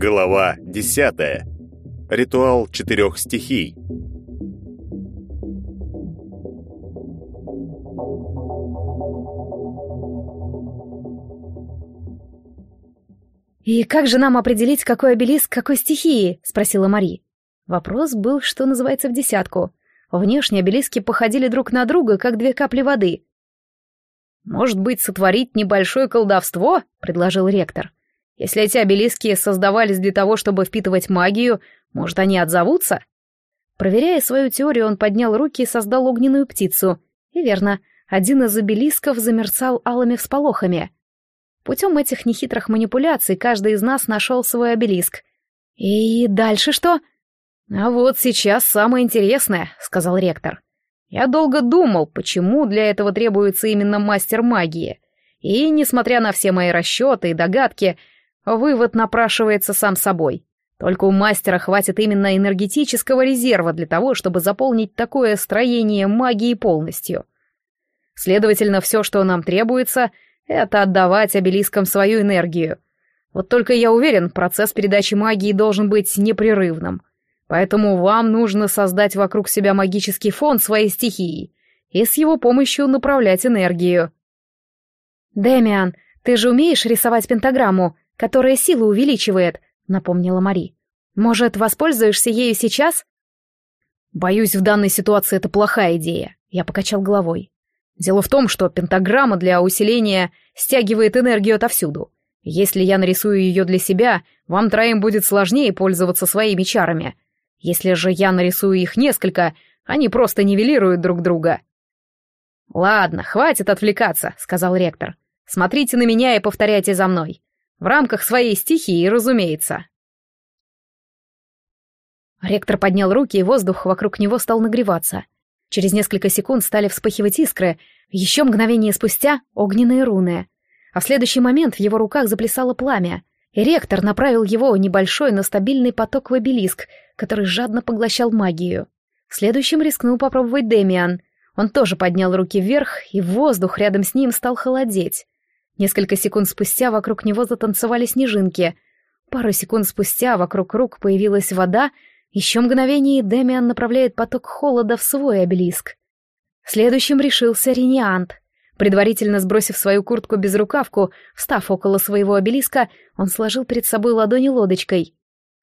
Глава десятая. Ритуал четырех стихий. «И как же нам определить, какой обелиск какой стихии?» — спросила Мари. Вопрос был, что называется, в десятку. Внешне обелиски походили друг на друга, как две капли воды. «Может быть, сотворить небольшое колдовство?» — предложил ректор. Если эти обелиски создавались для того, чтобы впитывать магию, может, они отзовутся? Проверяя свою теорию, он поднял руки и создал огненную птицу. И верно, один из обелисков замерцал алыми всполохами. Путем этих нехитрых манипуляций каждый из нас нашел свой обелиск. «И дальше что?» «А вот сейчас самое интересное», — сказал ректор. «Я долго думал, почему для этого требуется именно мастер магии. И, несмотря на все мои расчеты и догадки, Вывод напрашивается сам собой. Только у мастера хватит именно энергетического резерва для того, чтобы заполнить такое строение магии полностью. Следовательно, все, что нам требуется, это отдавать обелискам свою энергию. Вот только я уверен, процесс передачи магии должен быть непрерывным. Поэтому вам нужно создать вокруг себя магический фон своей стихии и с его помощью направлять энергию. «Дэмиан, ты же умеешь рисовать пентаграмму?» которая силу увеличивает», — напомнила Мари. «Может, воспользуешься ею сейчас?» «Боюсь, в данной ситуации это плохая идея», — я покачал головой. «Дело в том, что пентаграмма для усиления стягивает энергию отовсюду. Если я нарисую ее для себя, вам троим будет сложнее пользоваться своими чарами. Если же я нарисую их несколько, они просто нивелируют друг друга». «Ладно, хватит отвлекаться», — сказал ректор. «Смотрите на меня и повторяйте за мной. В рамках своей стихии, разумеется. Ректор поднял руки, и воздух вокруг него стал нагреваться. Через несколько секунд стали вспыхивать искры, еще мгновение спустя — огненные руны. А в следующий момент в его руках заплясало пламя, и ректор направил его небольшой, но стабильный поток в обелиск, который жадно поглощал магию. Следующим рискнул попробовать Демиан. Он тоже поднял руки вверх, и воздух рядом с ним стал холодеть. Несколько секунд спустя вокруг него затанцевали снежинки. Пару секунд спустя вокруг рук появилась вода, еще мгновение Демиан направляет поток холода в свой обелиск. Следующим решился Рениант. Предварительно сбросив свою куртку-безрукавку, встав около своего обелиска, он сложил перед собой ладони лодочкой.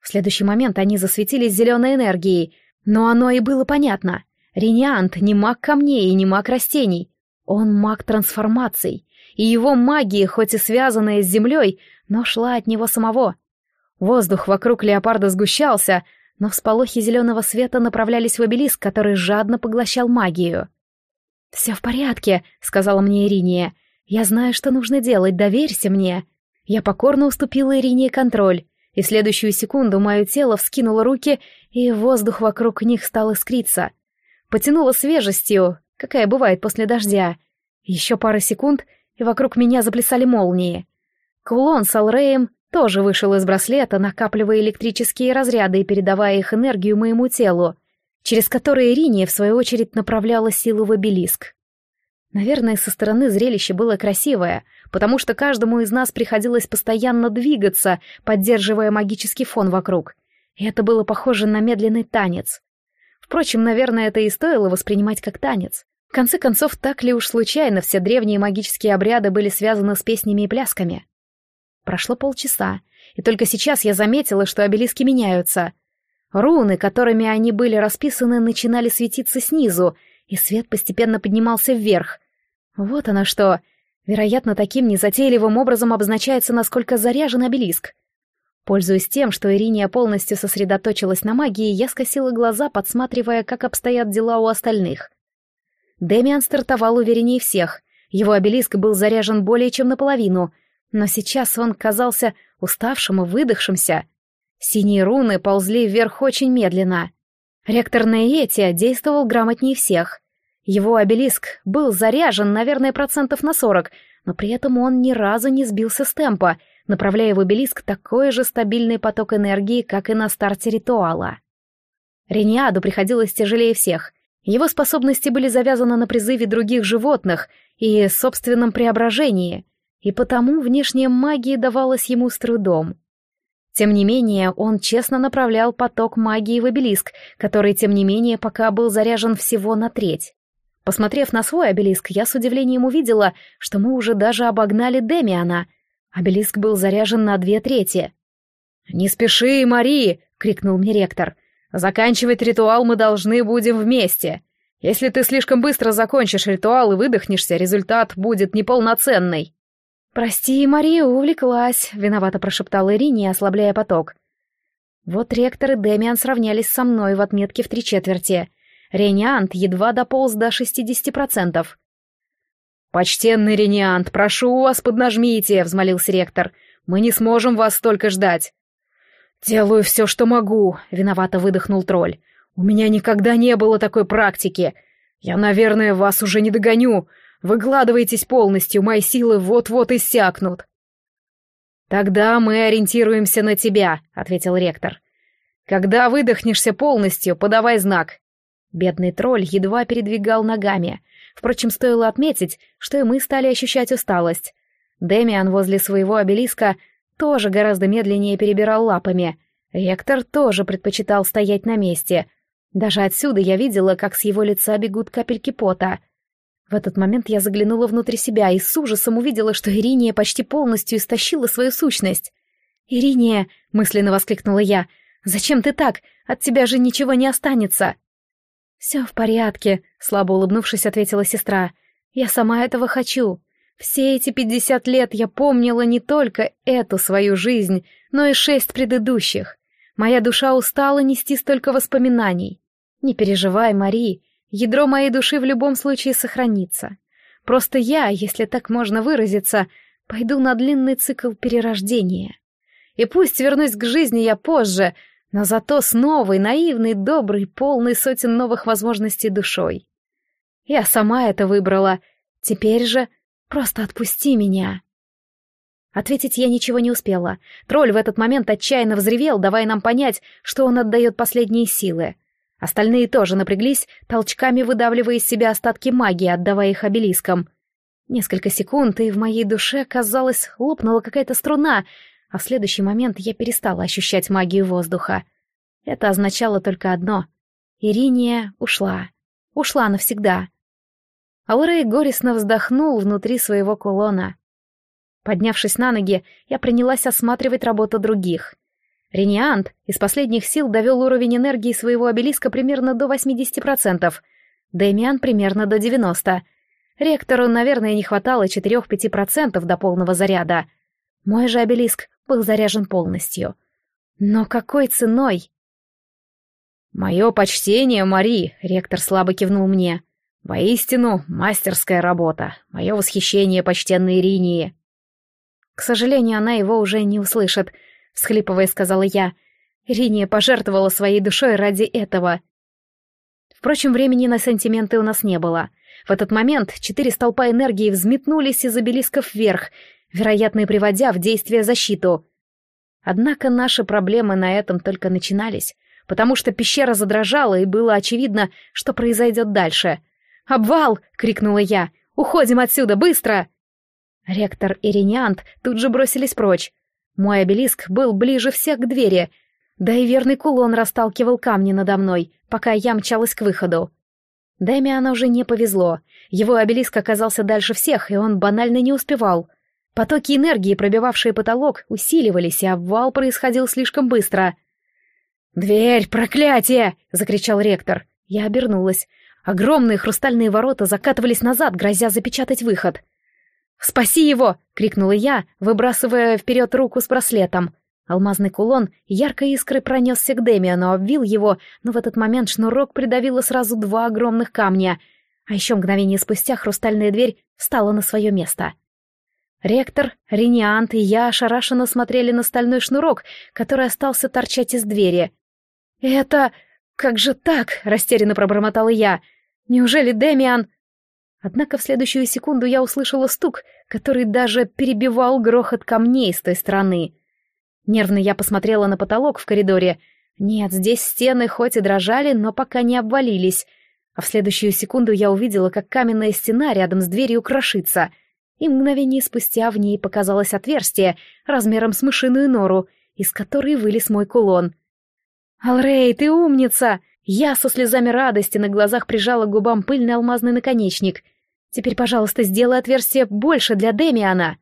В следующий момент они засветились зеленой энергией, но оно и было понятно. Рениант не маг камней и не маг растений. Он маг трансформаций, и его магия, хоть и связанная с землей, но шла от него самого. Воздух вокруг леопарда сгущался, но всполохи зеленого света направлялись в обелиск, который жадно поглощал магию. «Все в порядке», — сказала мне Ириния. «Я знаю, что нужно делать, доверься мне». Я покорно уступила Ирине контроль, и следующую секунду мое тело вскинуло руки, и воздух вокруг них стал искриться. Потянуло свежестью, какая бывает после дождя. Еще пара секунд, и вокруг меня заплясали молнии. Кулон с Алреем тоже вышел из браслета, накапливая электрические разряды и передавая их энергию моему телу, через которые Ириния, в свою очередь, направляла силу в обелиск. Наверное, со стороны зрелище было красивое, потому что каждому из нас приходилось постоянно двигаться, поддерживая магический фон вокруг. И это было похоже на медленный танец. Впрочем, наверное, это и стоило воспринимать как танец конце концов, так ли уж случайно все древние магические обряды были связаны с песнями и плясками? Прошло полчаса, и только сейчас я заметила, что обелиски меняются. Руны, которыми они были расписаны, начинали светиться снизу, и свет постепенно поднимался вверх. Вот оно что. Вероятно, таким незатейливым образом обозначается, насколько заряжен обелиск. Пользуясь тем, что Ириния полностью сосредоточилась на магии, я скосила глаза, подсматривая, как обстоят дела у остальных. Дэмиан стартовал увереннее всех. Его обелиск был заряжен более чем наполовину, но сейчас он казался уставшим и выдохшимся. Синие руны ползли вверх очень медленно. Ректор Нейетия действовал грамотнее всех. Его обелиск был заряжен, наверное, процентов на сорок, но при этом он ни разу не сбился с темпа, направляя в обелиск такой же стабильный поток энергии, как и на старте ритуала. Рениаду приходилось тяжелее всех — Его способности были завязаны на призыве других животных и собственном преображении, и потому внешняя магия давалась ему с трудом. Тем не менее, он честно направлял поток магии в обелиск, который, тем не менее, пока был заряжен всего на треть. Посмотрев на свой обелиск, я с удивлением увидела, что мы уже даже обогнали Демиана. Обелиск был заряжен на две трети. «Не спеши, Мари!» — крикнул мне ректор. «Заканчивать ритуал мы должны будем вместе. Если ты слишком быстро закончишь ритуал и выдохнешься, результат будет неполноценный». «Прости, Мария увлеклась», — виновато прошептала Ирине, ослабляя поток. Вот ректор и Демиан сравнялись со мной в отметке в три четверти. Рениант едва дополз до шестидесяти процентов. «Почтенный Рениант, прошу вас, поднажмите», — взмолился ректор. «Мы не сможем вас столько ждать». «Делаю все, что могу», — виновато выдохнул тролль. «У меня никогда не было такой практики. Я, наверное, вас уже не догоню. Выкладывайтесь полностью, мои силы вот-вот иссякнут. Тогда мы ориентируемся на тебя, ответил ректор. Когда выдохнешься полностью, подавай знак. Бедный тролль едва передвигал ногами. Впрочем, стоило отметить, что и мы стали ощущать усталость. Демиан возле своего обелиска тоже гораздо медленнее перебирал лапами. Ректор тоже предпочитал стоять на месте. Даже отсюда я видела, как с его лица бегут капельки пота — в этот момент я заглянула внутрь себя и с ужасом увидела, что Ириния почти полностью истощила свою сущность. «Ириния!» — мысленно воскликнула я. «Зачем ты так? От тебя же ничего не останется!» «Все в порядке», — слабо улыбнувшись, ответила сестра. «Я сама этого хочу. Все эти пятьдесят лет я помнила не только эту свою жизнь, но и шесть предыдущих. Моя душа устала нести столько воспоминаний. Не переживай, Мари, Ядро моей души в любом случае сохранится. Просто я, если так можно выразиться, пойду на длинный цикл перерождения. И пусть вернусь к жизни я позже, но зато с новой, наивной, доброй, полной сотен новых возможностей душой. Я сама это выбрала. Теперь же просто отпусти меня. Ответить я ничего не успела. Тролль в этот момент отчаянно взревел, давая нам понять, что он отдает последние силы. Остальные тоже напряглись, толчками выдавливая из себя остатки магии, отдавая их обелискам. Несколько секунд, и в моей душе, казалось, лопнула какая-то струна, а в следующий момент я перестала ощущать магию воздуха. Это означало только одно — Ириния ушла. Ушла навсегда. Алрей горестно вздохнул внутри своего кулона. Поднявшись на ноги, я принялась осматривать работу других — Рениант из последних сил довел уровень энергии своего обелиска примерно до 80%, Дэмиан примерно до 90%. Ректору, наверное, не хватало 4-5% до полного заряда. Мой же обелиск был заряжен полностью. Но какой ценой? «Мое почтение, Мари», — ректор слабо кивнул мне. «Воистину, мастерская работа. Мое восхищение почтенной Иринии». К сожалению, она его уже не услышит — всхлипывая, сказала я. Риния пожертвовала своей душой ради этого. Впрочем, времени на сантименты у нас не было. В этот момент четыре столпа энергии взметнулись из обелисков вверх, вероятно, приводя в действие защиту. Однако наши проблемы на этом только начинались, потому что пещера задрожала, и было очевидно, что произойдет дальше. «Обвал!» — крикнула я. «Уходим отсюда, быстро!» Ректор и Рениант тут же бросились прочь. Мой обелиск был ближе всех к двери, да и верный кулон расталкивал камни надо мной, пока я мчалась к выходу. Дэмиану уже не повезло. Его обелиск оказался дальше всех, и он банально не успевал. Потоки энергии, пробивавшие потолок, усиливались, и обвал происходил слишком быстро. «Дверь, проклятие!» — закричал ректор. Я обернулась. Огромные хрустальные ворота закатывались назад, грозя запечатать выход — «Спаси его!» — крикнула я, выбрасывая вперед руку с браслетом. Алмазный кулон яркой искрой пронесся к Демиану, обвил его, но в этот момент шнурок придавило сразу два огромных камня, а еще мгновение спустя хрустальная дверь встала на свое место. Ректор, Рениант и я ошарашенно смотрели на стальной шнурок, который остался торчать из двери. «Это... как же так?» — растерянно пробормотала я. «Неужели Демиан...» Однако в следующую секунду я услышала стук, который даже перебивал грохот камней с той стороны. Нервно я посмотрела на потолок в коридоре. Нет, здесь стены хоть и дрожали, но пока не обвалились. а в следующую секунду я увидела, как каменная стена рядом с дверью крошится, и мгновение спустя в ней показалось отверстие размером с мышиную нору, из которой вылез мой кулон. «Алрей, ты умница!» Я со слезами радости на глазах прижала к губам пыльный алмазный наконечник. «Теперь, пожалуйста, сделай отверстие больше для Демиана!»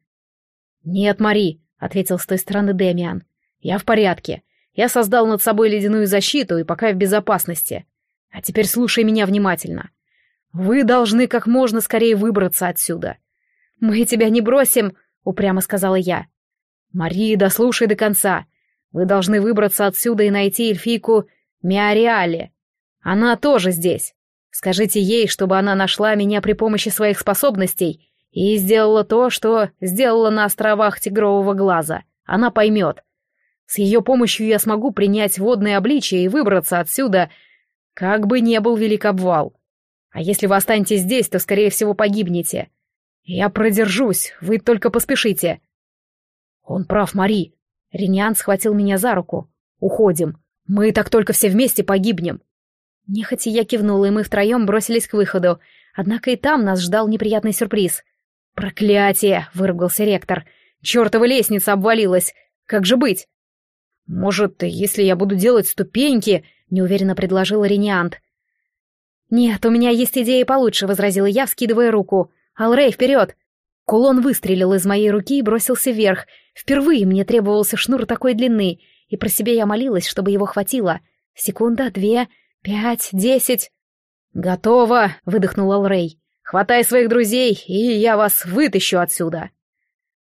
«Нет, Мари», — ответил с той стороны Демиан. «Я в порядке. Я создал над собой ледяную защиту и пока в безопасности. А теперь слушай меня внимательно. Вы должны как можно скорее выбраться отсюда. Мы тебя не бросим, упрямо сказала я. Мария, дослушай до конца. Вы должны выбраться отсюда и найти эльфийку Миариале. Она тоже здесь. Скажите ей, чтобы она нашла меня при помощи своих способностей и сделала то, что сделала на островах Тигрового Глаза. Она поймет. С ее помощью я смогу принять водное обличие и выбраться отсюда, как бы не был велик обвал. А если вы останетесь здесь, то, скорее всего, погибнете. Я продержусь, вы только поспешите. Он прав, Мари. Рениан схватил меня за руку. Уходим. Мы так только все вместе погибнем. Нехотя я кивнула, и мы втроем бросились к выходу. Однако и там нас ждал неприятный сюрприз. «Проклятие!» — выругался ректор. «Чёртова лестница обвалилась! Как же быть?» «Может, если я буду делать ступеньки...» — неуверенно предложил Рениант. «Нет, у меня есть идея получше», — возразила я, вскидывая руку. «Алрей, вперед!» Кулон выстрелил из моей руки и бросился вверх. Впервые мне требовался шнур такой длины, и про себя я молилась, чтобы его хватило. Секунда, две, пять, десять. «Готово!» — выдохнул Алрей. «Хватай своих друзей, и я вас вытащу отсюда!»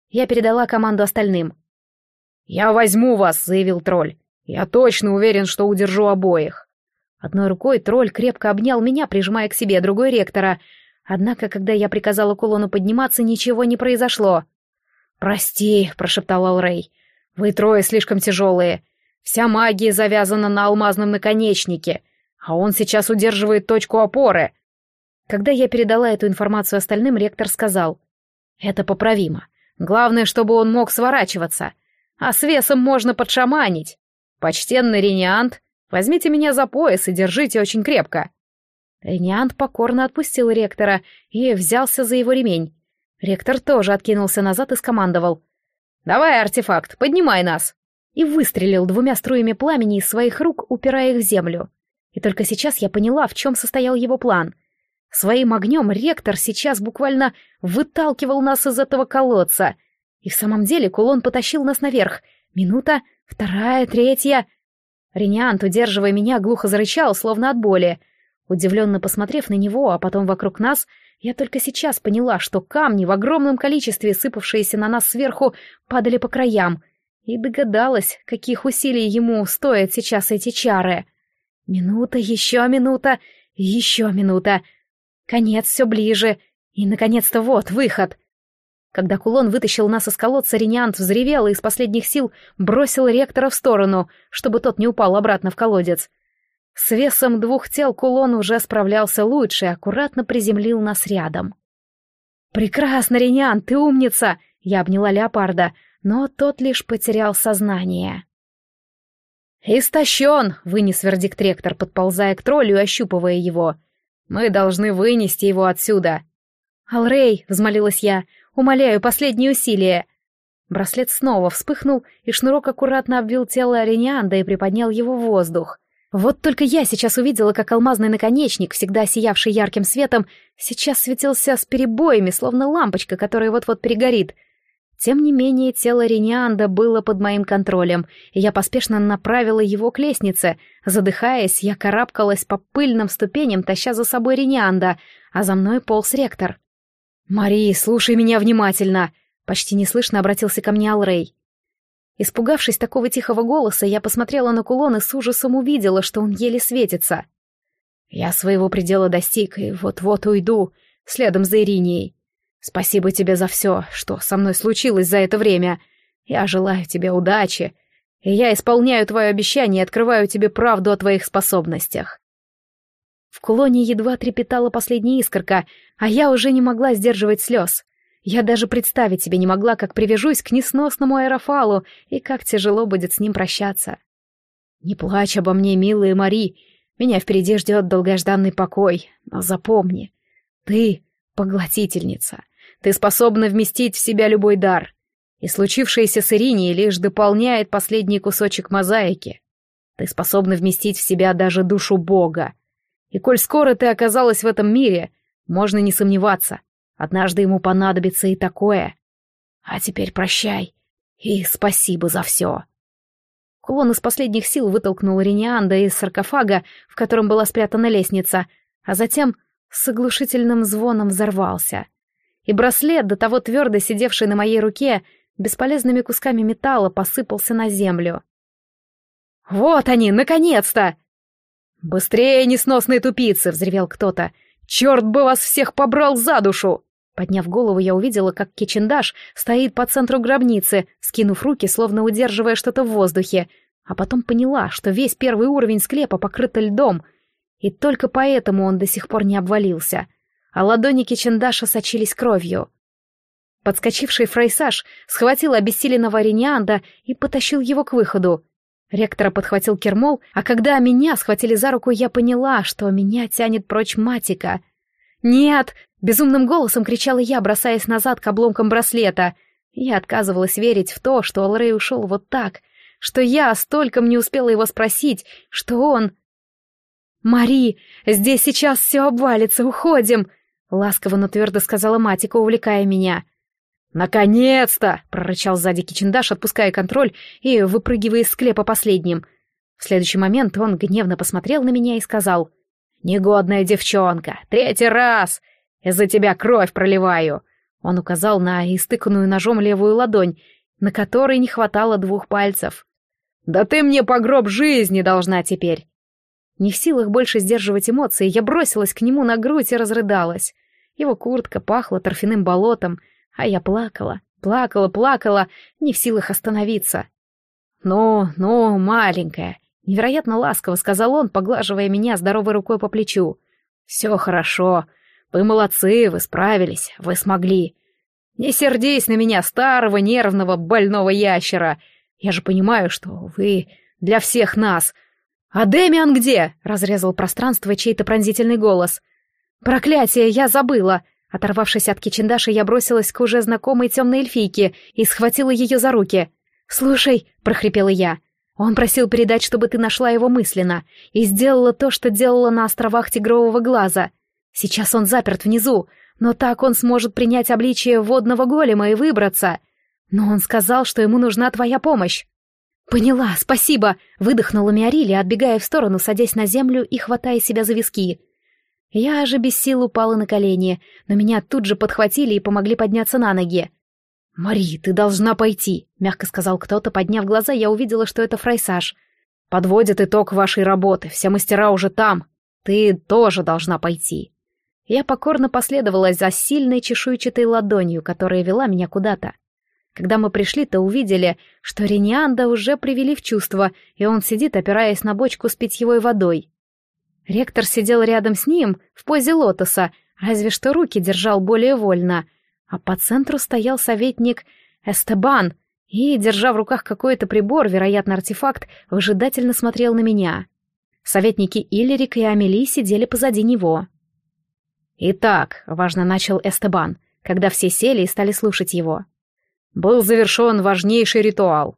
Я передала команду остальным. «Я возьму вас», — заявил тролль. «Я точно уверен, что удержу обоих». Одной рукой тролль крепко обнял меня, прижимая к себе другой ректора. Однако, когда я приказала кулону подниматься, ничего не произошло. «Прости», — прошептал Алрей. «Вы трое слишком тяжелые. Вся магия завязана на алмазном наконечнике, а он сейчас удерживает точку опоры». Когда я передала эту информацию остальным, ректор сказал. «Это поправимо. Главное, чтобы он мог сворачиваться а с весом можно подшаманить. Почтенный Рениант, возьмите меня за пояс и держите очень крепко». Рениант покорно отпустил ректора и взялся за его ремень. Ректор тоже откинулся назад и скомандовал. «Давай, артефакт, поднимай нас!» И выстрелил двумя струями пламени из своих рук, упирая их в землю. И только сейчас я поняла, в чем состоял его план. Своим огнем ректор сейчас буквально выталкивал нас из этого колодца — и в самом деле кулон потащил нас наверх. Минута, вторая, третья. Рениант, удерживая меня, глухо зарычал, словно от боли. Удивленно посмотрев на него, а потом вокруг нас, я только сейчас поняла, что камни в огромном количестве, сыпавшиеся на нас сверху, падали по краям, и догадалась, каких усилий ему стоят сейчас эти чары. Минута, еще минута, еще минута. Конец все ближе, и, наконец-то, вот выход. Когда кулон вытащил нас из колодца, Рениант взревел и из последних сил бросил ректора в сторону, чтобы тот не упал обратно в колодец. С весом двух тел кулон уже справлялся лучше и аккуратно приземлил нас рядом. «Прекрасно, Рениант, ты умница!» Я обняла леопарда, но тот лишь потерял сознание. «Истощен!» — вынес вердикт ректор, подползая к троллю и ощупывая его. «Мы должны вынести его отсюда!» «Алрей!» — взмолилась я. Умоляю, последние усилия!» Браслет снова вспыхнул, и шнурок аккуратно обвил тело Аренианда и приподнял его в воздух. Вот только я сейчас увидела, как алмазный наконечник, всегда сиявший ярким светом, сейчас светился с перебоями, словно лампочка, которая вот-вот перегорит. Тем не менее, тело Ренианда было под моим контролем, и я поспешно направила его к лестнице. Задыхаясь, я карабкалась по пыльным ступеням, таща за собой Ренианда, а за мной полз ректор. «Мари, слушай меня внимательно!» — почти неслышно обратился ко мне Алрей. Испугавшись такого тихого голоса, я посмотрела на кулон и с ужасом увидела, что он еле светится. «Я своего предела достиг и вот-вот уйду, следом за Иринией. Спасибо тебе за все, что со мной случилось за это время. Я желаю тебе удачи, и я исполняю твое обещание и открываю тебе правду о твоих способностях. В кулоне едва трепетала последняя искорка, а я уже не могла сдерживать слез. Я даже представить себе не могла, как привяжусь к несносному аэрофалу и как тяжело будет с ним прощаться. «Не плачь обо мне, милая Мари, Меня впереди ждет долгожданный покой, но запомни, ты — поглотительница. Ты способна вместить в себя любой дар. И случившееся с Иринией лишь дополняет последний кусочек мозаики. Ты способна вместить в себя даже душу Бога. И коль скоро ты оказалась в этом мире, можно не сомневаться, однажды ему понадобится и такое. А теперь прощай и спасибо за все. Кулон из последних сил вытолкнул Ренианда из саркофага, в котором была спрятана лестница, а затем с оглушительным звоном взорвался. И браслет, до того твердо сидевший на моей руке, бесполезными кусками металла посыпался на землю. «Вот они, наконец-то!» «Быстрее, несносные тупицы!» — взревел кто-то. «Черт бы вас всех побрал за душу!» Подняв голову, я увидела, как Кичендаш стоит по центру гробницы, скинув руки, словно удерживая что-то в воздухе, а потом поняла, что весь первый уровень склепа покрыт льдом, и только поэтому он до сих пор не обвалился, а ладони Кичендаша сочились кровью. Подскочивший Фрейсаж схватил обессиленного Ренианда и потащил его к выходу. Ректора подхватил Кермол, а когда меня схватили за руку, я поняла, что меня тянет прочь Матика. «Нет!» Безумным голосом кричала я, бросаясь назад к обломкам браслета. Я отказывалась верить в то, что Алрей ушел вот так, что я столько не успела его спросить, что он... «Мари, здесь сейчас все обвалится, уходим!» Ласково, но твердо сказала Матика, увлекая меня. «Наконец-то!» — прорычал сзади Кичендаш, отпуская контроль и выпрыгивая из склепа последним. В следующий момент он гневно посмотрел на меня и сказал. «Негодная девчонка! Третий раз! Из-за тебя кровь проливаю!» Он указал на истыканную ножом левую ладонь, на которой не хватало двух пальцев. «Да ты мне по гроб жизни должна теперь!» Не в силах больше сдерживать эмоции, я бросилась к нему на грудь и разрыдалась. Его куртка пахла торфяным болотом, а я плакала, плакала, плакала, не в силах остановиться. «Ну, ну, маленькая!» — невероятно ласково сказал он, поглаживая меня здоровой рукой по плечу. «Все хорошо. Вы молодцы, вы справились, вы смогли. Не сердись на меня, старого, нервного, больного ящера. Я же понимаю, что вы для всех нас. А Дэмиан где? Разрезал пространство чей-то пронзительный голос. Проклятие, я забыла. Оторвавшись от Кичендаша, я бросилась к уже знакомой темной эльфийке и схватила ее за руки. «Слушай», — прохрипела я, — «он просил передать, чтобы ты нашла его мысленно, и сделала то, что делала на островах Тигрового Глаза. Сейчас он заперт внизу, но так он сможет принять обличие водного голема и выбраться. Но он сказал, что ему нужна твоя помощь. «Поняла, спасибо!» — выдохнула Миорилия, отбегая в сторону, садясь на землю и хватая себя за виски. Я же без сил упала на колени, но меня тут же подхватили и помогли подняться на ноги. «Мари, ты должна пойти», — мягко сказал кто-то, подняв глаза, я увидела, что это фрайсаж. «Подводит итог вашей работы, все мастера уже там. Ты тоже должна пойти». Я покорно последовала за сильной чешуйчатой ладонью, которая вела меня куда-то. Когда мы пришли, то увидели, что Ренианда уже привели в чувство, и он сидит, опираясь на бочку с питьевой водой. Ректор сидел рядом с ним, в позе лотоса, разве что руки держал более вольно, а по центру стоял советник Эстебан и, держа в руках какой-то прибор, вероятно, артефакт, выжидательно смотрел на меня. Советники Иллирик и Амели сидели позади него. «Итак», — важно начал Эстебан, когда все сели и стали слушать его, «был завершен важнейший ритуал,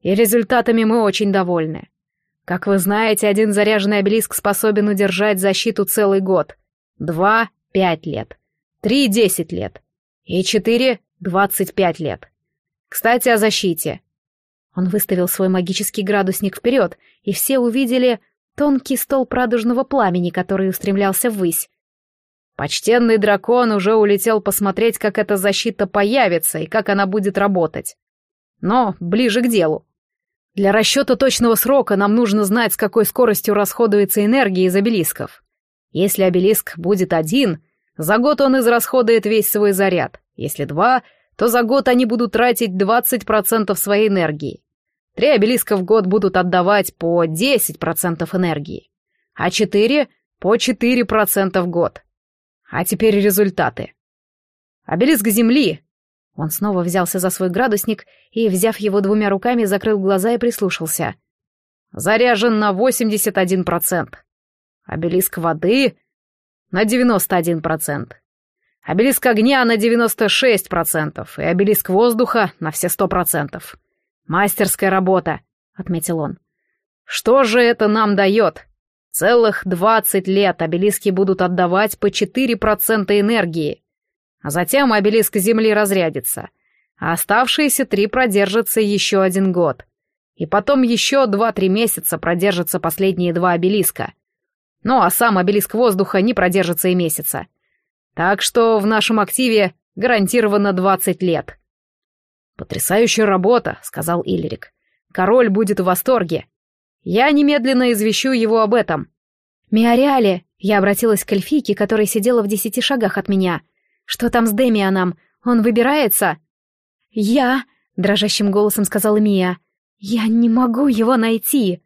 и результатами мы очень довольны. Как вы знаете, один заряженный обелиск способен удержать защиту целый год, два — пять лет, три — десять лет, и четыре — двадцать пять лет. Кстати, о защите». Он выставил свой магический градусник вперед, и все увидели тонкий стол радужного пламени, который устремлялся ввысь, Почтенный дракон уже улетел посмотреть, как эта защита появится и как она будет работать. Но ближе к делу. Для расчета точного срока нам нужно знать, с какой скоростью расходуется энергия из обелисков. Если обелиск будет один, за год он израсходует весь свой заряд. Если два, то за год они будут тратить 20% своей энергии. Три обелиска в год будут отдавать по 10% энергии, а четыре — по 4% в год. А теперь результаты. Обелиск земли. Он снова взялся за свой градусник и, взяв его двумя руками, закрыл глаза и прислушался. Заряжен на 81%. Обелиск воды на 91%. Обелиск огня на 96%. И обелиск воздуха на все 100%. Мастерская работа, отметил он. Что же это нам дает? Целых 20 лет обелиски будут отдавать по 4% энергии. А затем обелиск Земли разрядится. А оставшиеся три продержатся еще один год. И потом еще 2-3 месяца продержатся последние два обелиска. Ну а сам обелиск воздуха не продержится и месяца. Так что в нашем активе гарантированно 20 лет. «Потрясающая работа», — сказал Иллирик. «Король будет в восторге. Я немедленно извещу его об этом». «Миореале», — я обратилась к эльфийке, которая сидела в десяти шагах от меня. «Что там с Демианом? Он выбирается?» «Я», — дрожащим голосом сказала Мия, — «я не могу его найти».